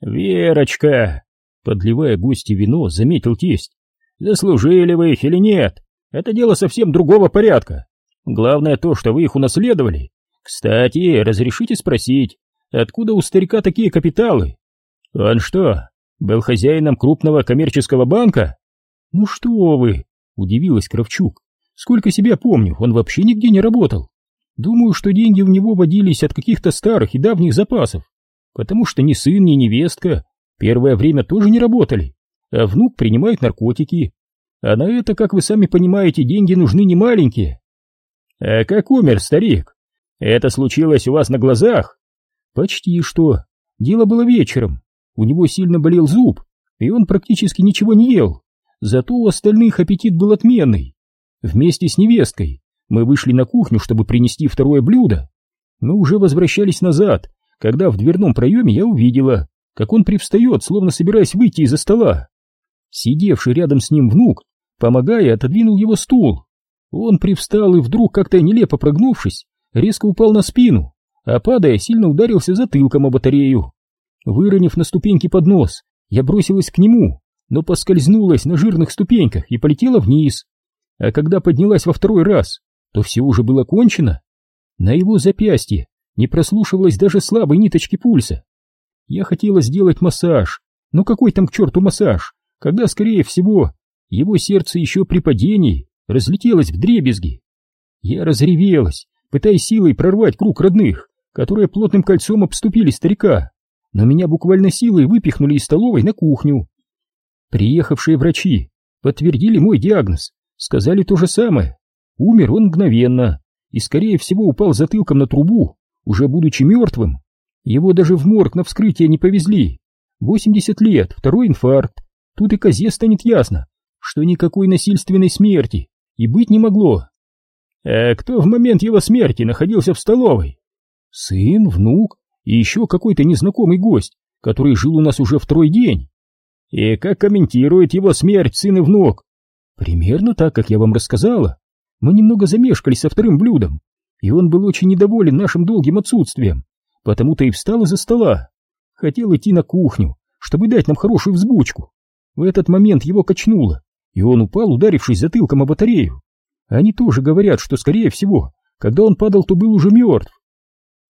«Верочка!» — подливая гости вино, заметил тесть. «Заслужили вы их или нет? Это дело совсем другого порядка. Главное то, что вы их унаследовали. Кстати, разрешите спросить, откуда у старика такие капиталы? Он что, был хозяином крупного коммерческого банка? Ну что вы, удивилась Кравчук. Сколько себя помню, он вообще нигде не работал. Думаю, что деньги у него водились от каких-то старых и давних запасов, потому что ни сын, ни невестка первое время тоже не работали, а внук принимает наркотики. А на это, как вы сами понимаете, деньги нужны не маленькие. А как умер старик? Это случилось у вас на глазах? Почти что. Дело было вечером. У него сильно болел зуб, и он практически ничего не ел. Зато у остальных аппетит был отменный. Вместе с невесткой мы вышли на кухню, чтобы принести второе блюдо. Мы уже возвращались назад, когда в дверном проеме я увидела, как он привстает, словно собираясь выйти из-за стола. Сидевший рядом с ним внук, помогая, отодвинул его стул. Он привстал и вдруг, как-то нелепо прогнувшись, резко упал на спину, а падая, сильно ударился затылком о батарею. Выронив на ступеньки поднос, я бросилась к нему, но поскользнулась на жирных ступеньках и полетела вниз. А когда поднялась во второй раз, то все уже было кончено. На его запястье не прослушивалось даже слабой ниточки пульса. Я хотела сделать массаж, но какой там к черту массаж, когда, скорее всего, его сердце еще при падении разлетелось в дребезги. Я разревелась, пытаясь силой прорвать круг родных, которые плотным кольцом обступили старика, но меня буквально силой выпихнули из столовой на кухню. Приехавшие врачи подтвердили мой диагноз, сказали то же самое. Умер он мгновенно и, скорее всего, упал затылком на трубу, уже будучи мертвым. Его даже в морг на вскрытие не повезли. 80 лет, второй инфаркт. Тут и козе станет ясно, что никакой насильственной смерти и быть не могло. А кто в момент его смерти находился в столовой? Сын, внук и еще какой-то незнакомый гость, который жил у нас уже второй день. И как комментирует его смерть сын и внук? Примерно так, как я вам рассказала. Мы немного замешкались со вторым блюдом, и он был очень недоволен нашим долгим отсутствием, потому-то и встал из-за стола. Хотел идти на кухню, чтобы дать нам хорошую взбучку. В этот момент его качнуло, и он упал, ударившись затылком о батарею. Они тоже говорят, что, скорее всего, когда он падал, то был уже мертв.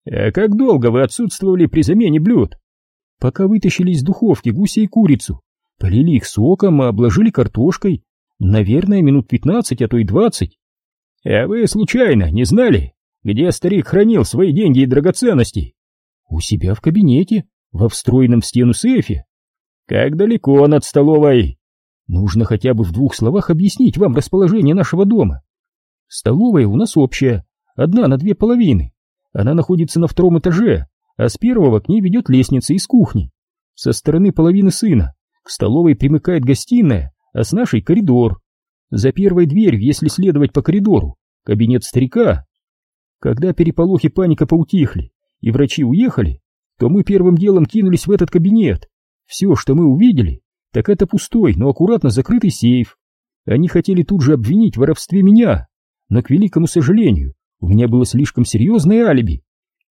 А как долго вы отсутствовали при замене блюд? Пока вытащили из духовки гуся и курицу, полили их соком, а обложили картошкой. Наверное, минут пятнадцать, а то и двадцать. А вы случайно не знали, где старик хранил свои деньги и драгоценности? У себя в кабинете, во встроенном в стену сейфе. Как далеко он от столовой? Нужно хотя бы в двух словах объяснить вам расположение нашего дома. Столовая у нас общая, одна на две половины. Она находится на втором этаже, а с первого к ней ведет лестница из кухни. Со стороны половины сына к столовой примыкает гостиная, а с нашей коридор. За первой дверью, если следовать по коридору, кабинет старика. Когда переполох и паника поутихли, и врачи уехали, то мы первым делом кинулись в этот кабинет. Все, что мы увидели, так это пустой, но аккуратно закрытый сейф. Они хотели тут же обвинить в воровстве меня, но, к великому сожалению, у меня было слишком серьезное алиби.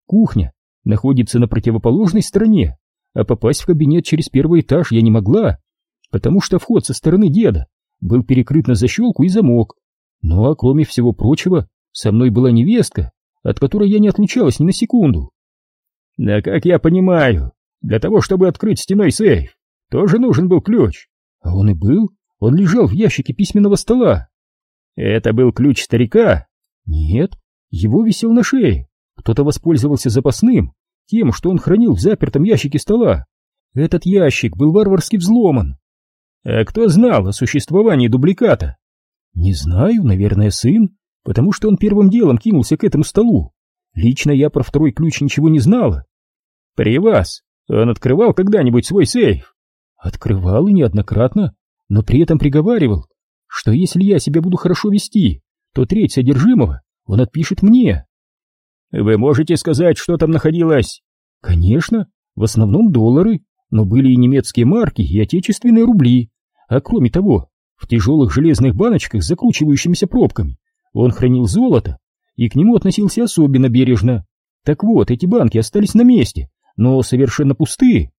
Кухня находится на противоположной стороне, а попасть в кабинет через первый этаж я не могла, потому что вход со стороны деда был перекрыт на защелку и замок. Ну а кроме всего прочего, со мной была невестка, от которой я не отлучалась ни на секунду. Да как я понимаю, для того, чтобы открыть стеной сейф, тоже нужен был ключ. А он и был, он лежал в ящике письменного стола. Это был ключ старика? Нет, его висел на шее. Кто-то воспользовался запасным, тем, что он хранил в запертом ящике стола. Этот ящик был варварски взломан. А кто знал о существовании дубликата? Не знаю, наверное, сын, потому что он первым делом кинулся к этому столу. Лично я про второй ключ ничего не знала. При вас он открывал когда-нибудь свой сейф? Открывал и неоднократно, но при этом приговаривал, что если я себя буду хорошо вести, то треть содержимого он отпишет мне. Вы можете сказать, что там находилось? Конечно, в основном доллары, но были и немецкие марки, и отечественные рубли. А кроме того, в тяжелых железных баночках с закручивающимися пробками он хранил золото и к нему относился особенно бережно. Так вот, эти банки остались на месте, но совершенно пустые.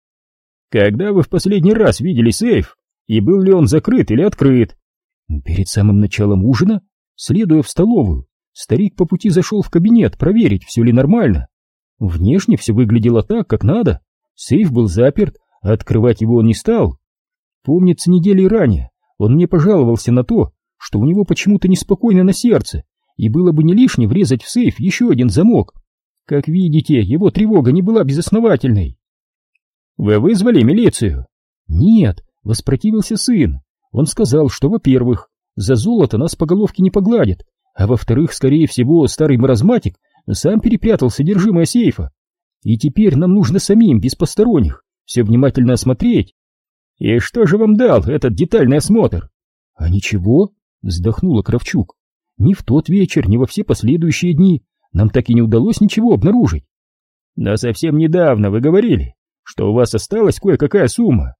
Когда вы в последний раз видели сейф? И был ли он закрыт или открыт? Перед самым началом ужина, следуя в столовую, старик по пути зашел в кабинет проверить, все ли нормально. Внешне все выглядело так, как надо. Сейф был заперт, а открывать его он не стал. Помнится, недели ранее он мне пожаловался на то, что у него почему-то неспокойно на сердце, и было бы не лишне врезать в сейф еще один замок. Как видите, его тревога не была безосновательной. «Вы вызвали милицию?» «Нет», — воспротивился сын. Он сказал, что, во-первых, за золото нас по головке не погладят, а во-вторых, скорее всего, старый маразматик сам перепрятал содержимое сейфа. И теперь нам нужно самим, без посторонних, все внимательно осмотреть. И что же вам дал этот детальный осмотр? А ничего, вздохнула Кравчук. Ни в тот вечер, ни во все последующие дни нам так и не удалось ничего обнаружить. Но совсем недавно вы говорили, что у вас осталась кое-какая сумма.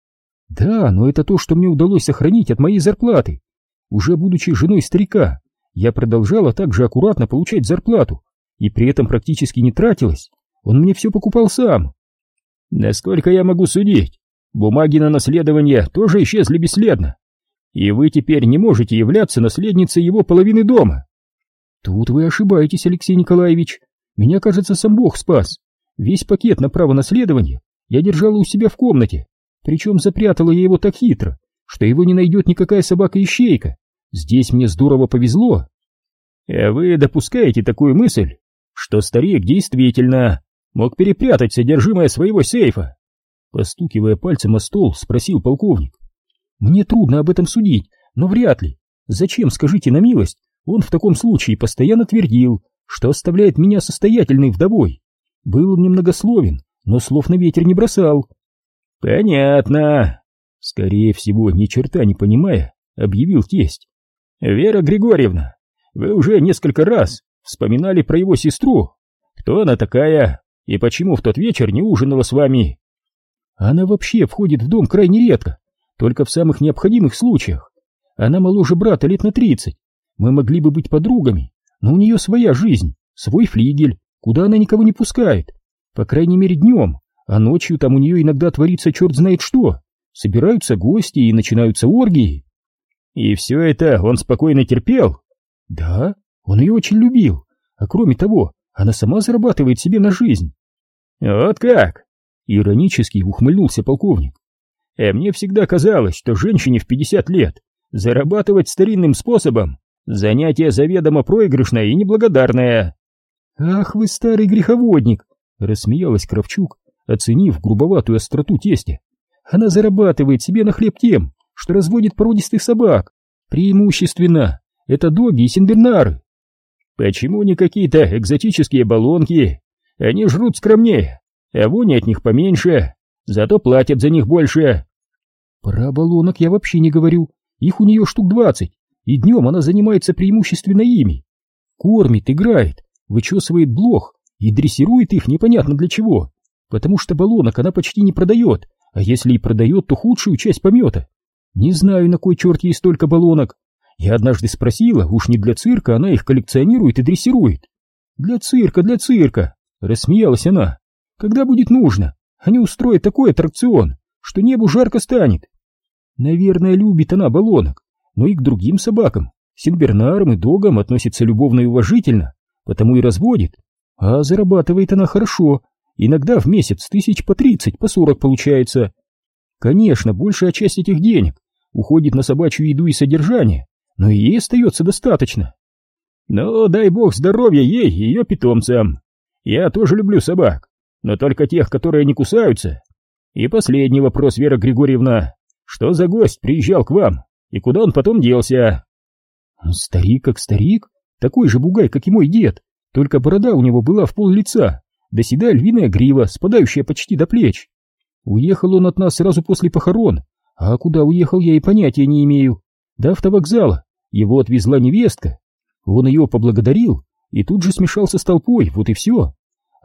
Да, но это то, что мне удалось сохранить от моей зарплаты. Уже будучи женой старика, я продолжала также аккуратно получать зарплату, и при этом практически не тратилась. Он мне все покупал сам. Насколько я могу судить, бумаги на наследование тоже исчезли бесследно. И вы теперь не можете являться наследницей его половины дома. Тут вы ошибаетесь, Алексей Николаевич. Меня, кажется, сам Бог спас. Весь пакет на право наследования я держала у себя в комнате, причем запрятала я его так хитро, что его не найдет никакая собака-ищейка. Здесь мне здорово повезло. А вы допускаете такую мысль, что старик действительно мог перепрятать содержимое своего сейфа? Постукивая пальцем о стол, спросил полковник. Мне трудно об этом судить, но вряд ли. Зачем, скажите на милость, он в таком случае постоянно твердил, что оставляет меня состоятельной вдовой. Был он немногословен, но слов на ветер не бросал. Понятно. Скорее всего, ни черта не понимая, объявил тесть. Вера Григорьевна, вы уже несколько раз вспоминали про его сестру. Кто она такая и почему в тот вечер не ужинала с вами? Она вообще входит в дом крайне редко, только в самых необходимых случаях. Она моложе брата лет на тридцать. Мы могли бы быть подругами, но у нее своя жизнь, свой флигель, куда она никого не пускает. По крайней мере днем, а ночью там у нее иногда творится черт знает что. Собираются гости и начинаются оргии. И все это он спокойно терпел? Да, он ее очень любил, а кроме того, она сама зарабатывает себе на жизнь. Вот как? Иронически ухмыльнулся полковник. А мне всегда казалось, что женщине в 50 лет зарабатывать старинным способом занятие заведомо проигрышное и неблагодарное. Ах вы старый греховодник, рассмеялась Кравчук, оценив грубоватую остроту тестя. Она зарабатывает себе на хлеб тем, что разводит породистых собак. Преимущественно это доги и синбернары. Почему не какие-то экзотические баллонки? Они жрут скромнее, а вони от них поменьше, зато платят за них больше. Про баллонок я вообще не говорю, их у нее штук двадцать, и днем она занимается преимущественно ими. Кормит, играет, вычесывает блох и дрессирует их непонятно для чего, потому что баллонок она почти не продает, а если и продает, то худшую часть помета. Не знаю, на кой черт ей столько баллонок. Я однажды спросила, уж не для цирка она их коллекционирует и дрессирует. Для цирка, для цирка, рассмеялась она. Когда будет нужно, они устроят такой аттракцион, что небу жарко станет. Наверное, любит она баллонок, но и к другим собакам, синбернарам и догам относится любовно и уважительно, потому и разводит. А зарабатывает она хорошо, иногда в месяц тысяч по тридцать, по сорок получается. Конечно, большая часть этих денег уходит на собачью еду и содержание, но и ей остается достаточно. Ну, дай бог здоровья ей и ее питомцам. Я тоже люблю собак, но только тех, которые не кусаются. И последний вопрос, Вера Григорьевна. Что за гость приезжал к вам? И куда он потом делся? Старик как старик, такой же бугай, как и мой дед, только борода у него была в пол лица, да седая львиная грива, спадающая почти до плеч. Уехал он от нас сразу после похорон, а куда уехал я и понятия не имею. До автовокзала его отвезла невестка. Он ее поблагодарил и тут же смешался с толпой, вот и все.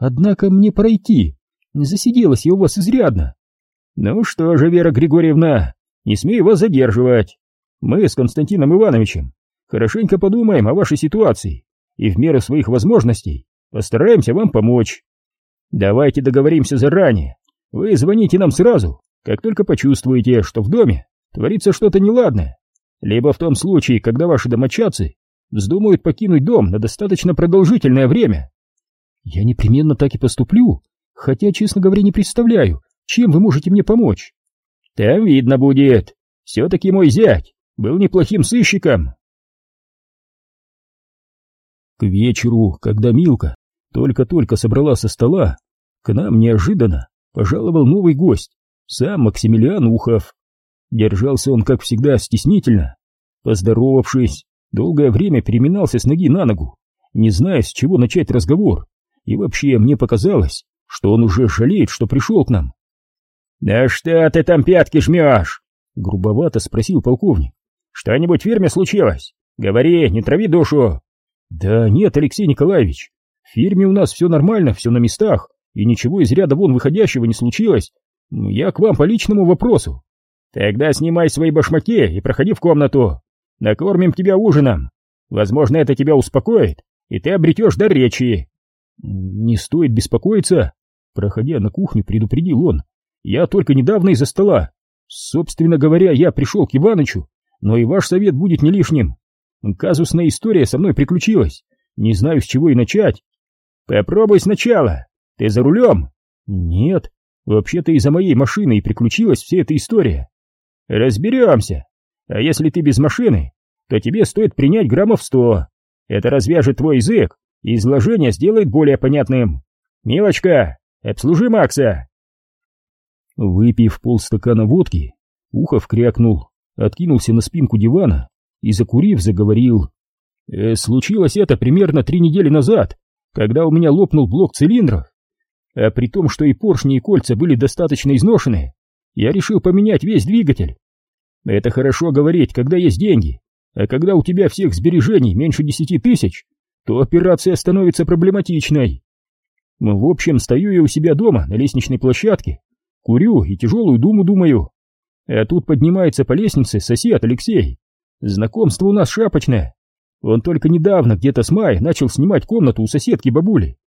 Однако мне пройти. Засиделась я у вас изрядно. Ну что же, Вера Григорьевна, не смею вас задерживать. Мы с Константином Ивановичем хорошенько подумаем о вашей ситуации и в меру своих возможностей постараемся вам помочь. Давайте договоримся заранее. Вы звоните нам сразу, как только почувствуете, что в доме творится что-то неладное, либо в том случае, когда ваши домочадцы вздумают покинуть дом на достаточно продолжительное время. Я непременно так и поступлю, хотя, честно говоря, не представляю, чем вы можете мне помочь. Там видно будет. Все-таки мой зять был неплохим сыщиком. К вечеру, когда Милка только-только собрала со стола, к нам неожиданно пожаловал новый гость, сам Максимилиан Ухов. Держался он, как всегда, стеснительно. Поздоровавшись, долгое время переминался с ноги на ногу, не зная, с чего начать разговор, и вообще мне показалось, что он уже жалеет, что пришел к нам. «Да что ты там пятки жмешь?» — грубовато спросил полковник. «Что-нибудь в фирме случилось? Говори, не трави душу!» «Да нет, Алексей Николаевич, в фирме у нас все нормально, все на местах, и ничего из ряда вон выходящего не случилось. Я к вам по личному вопросу». «Тогда снимай свои башмаки и проходи в комнату. Накормим тебя ужином. Возможно, это тебя успокоит, и ты обретешь дар речи». «Не стоит беспокоиться», — проходя на кухню, предупредил он. «Я только недавно из-за стола. Собственно говоря, я пришел к Иванычу, но и ваш совет будет не лишним. Казусная история со мной приключилась. Не знаю, с чего и начать. Попробуй сначала. Ты за рулем? Нет. Вообще-то из-за моей машины и приключилась вся эта история. Разберемся. А если ты без машины, то тебе стоит принять граммов сто. Это развяжет твой язык изложение сделает более понятным. Милочка, обслужи Макса. Выпив полстакана водки, Ухов крякнул, откинулся на спинку дивана и, закурив, заговорил. «Э, «Случилось это примерно три недели назад, когда у меня лопнул блок цилиндров. А при том, что и поршни, и кольца были достаточно изношены, я решил поменять весь двигатель. Это хорошо говорить, когда есть деньги, а когда у тебя всех сбережений меньше десяти тысяч, то операция становится проблематичной. В общем, стою я у себя дома на лестничной площадке, курю и тяжелую думу думаю. А тут поднимается по лестнице сосед Алексей Знакомство у нас шапочное. Он только недавно, где-то с мая, начал снимать комнату у соседки бабули.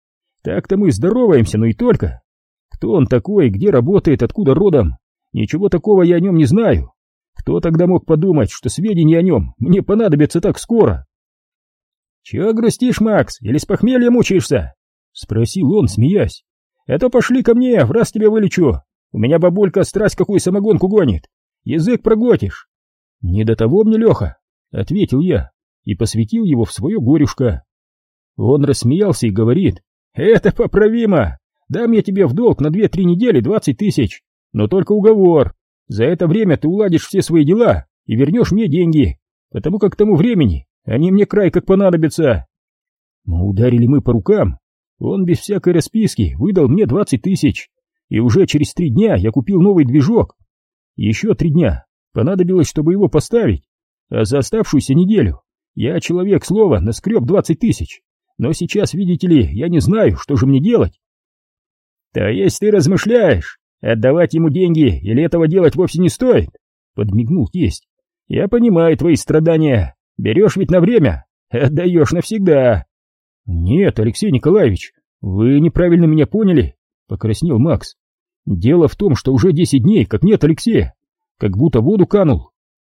Так-то мы здороваемся, но и только. Кто он такой, где работает, откуда родом? Ничего такого я о нем не знаю. Кто тогда мог подумать, что сведения о нем мне понадобятся так скоро? Чего грустишь, Макс, или с похмелья мучаешься? Спросил он, смеясь. Это пошли ко мне, в раз тебя вылечу. У меня бабулька страсть какую самогонку гонит. Язык проглотишь. «Не до того мне, Леха!» — ответил я и посвятил его в свое горюшко. Он рассмеялся и говорит, «Это поправимо! Дам я тебе в долг на две-три недели двадцать тысяч, но только уговор. За это время ты уладишь все свои дела и вернешь мне деньги, потому как к тому времени они мне край как понадобятся». Ну, ударили мы по рукам. Он без всякой расписки выдал мне двадцать тысяч, и уже через три дня я купил новый движок. Еще три дня понадобилось, чтобы его поставить, а за оставшуюся неделю я, человек слова, наскреб двадцать тысяч, но сейчас, видите ли, я не знаю, что же мне делать. То есть ты размышляешь, отдавать ему деньги или этого делать вовсе не стоит? Подмигнул тесть. Я понимаю твои страдания, берешь ведь на время, отдаешь навсегда. Нет, Алексей Николаевич, вы неправильно меня поняли, покраснел Макс. Дело в том, что уже десять дней, как нет Алексея как будто воду канул.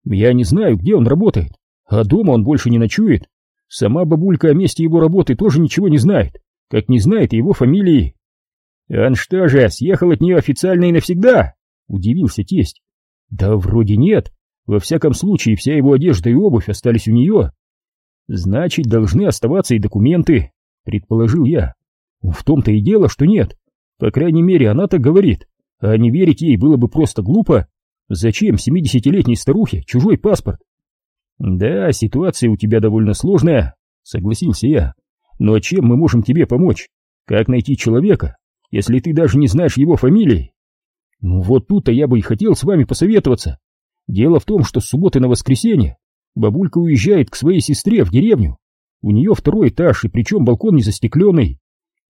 Я не знаю, где он работает, а дома он больше не ночует. Сама бабулька о месте его работы тоже ничего не знает, как не знает его фамилии. Он что же, съехал от нее официально и навсегда? Удивился тесть. Да вроде нет. Во всяком случае, вся его одежда и обувь остались у нее. Значит, должны оставаться и документы, предположил я. В том-то и дело, что нет. По крайней мере, она так говорит. А не верить ей было бы просто глупо. Зачем семидесятилетней старухе чужой паспорт? Да, ситуация у тебя довольно сложная, согласился я. Но чем мы можем тебе помочь? Как найти человека, если ты даже не знаешь его фамилии? Ну вот тут-то я бы и хотел с вами посоветоваться. Дело в том, что с субботы на воскресенье бабулька уезжает к своей сестре в деревню. У нее второй этаж, и причем балкон не застекленный.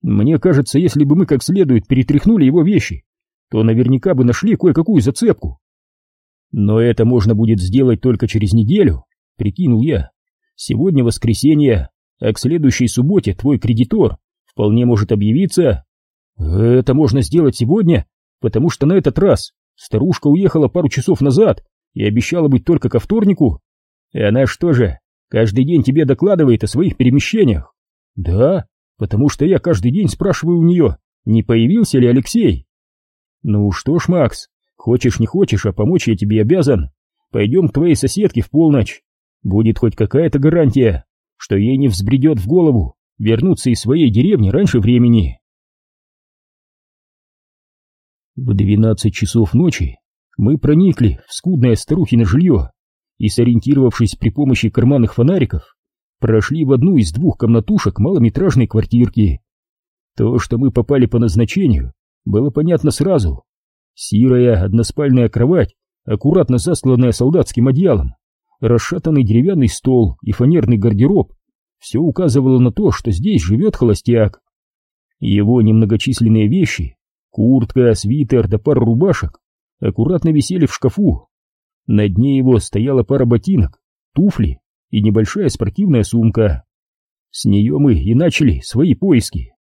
Мне кажется, если бы мы как следует перетряхнули его вещи, то наверняка бы нашли кое-какую зацепку. Но это можно будет сделать только через неделю, прикинул я. Сегодня воскресенье, а к следующей субботе твой кредитор вполне может объявиться. Это можно сделать сегодня, потому что на этот раз Старушка уехала пару часов назад и обещала быть только ко вторнику. И она что же, каждый день тебе докладывает о своих перемещениях? Да, потому что я каждый день спрашиваю у нее, не появился ли Алексей. Ну что ж, Макс, хочешь не хочешь, а помочь я тебе обязан. Пойдем к твоей соседке в полночь. Будет хоть какая-то гарантия, что ей не взбредет в голову вернуться из своей деревни раньше времени. В двенадцать часов ночи мы проникли в скудное старухино жилье и, сориентировавшись при помощи карманных фонариков, прошли в одну из двух комнатушек малометражной квартирки. То, что мы попали по назначению, было понятно сразу. Сирая односпальная кровать, аккуратно застланная солдатским одеялом, расшатанный деревянный стол и фанерный гардероб все указывало на то, что здесь живет холостяк. Его немногочисленные вещи Куртка, свитер да пара рубашек аккуратно висели в шкафу. На дне его стояла пара ботинок, туфли и небольшая спортивная сумка. С нее мы и начали свои поиски.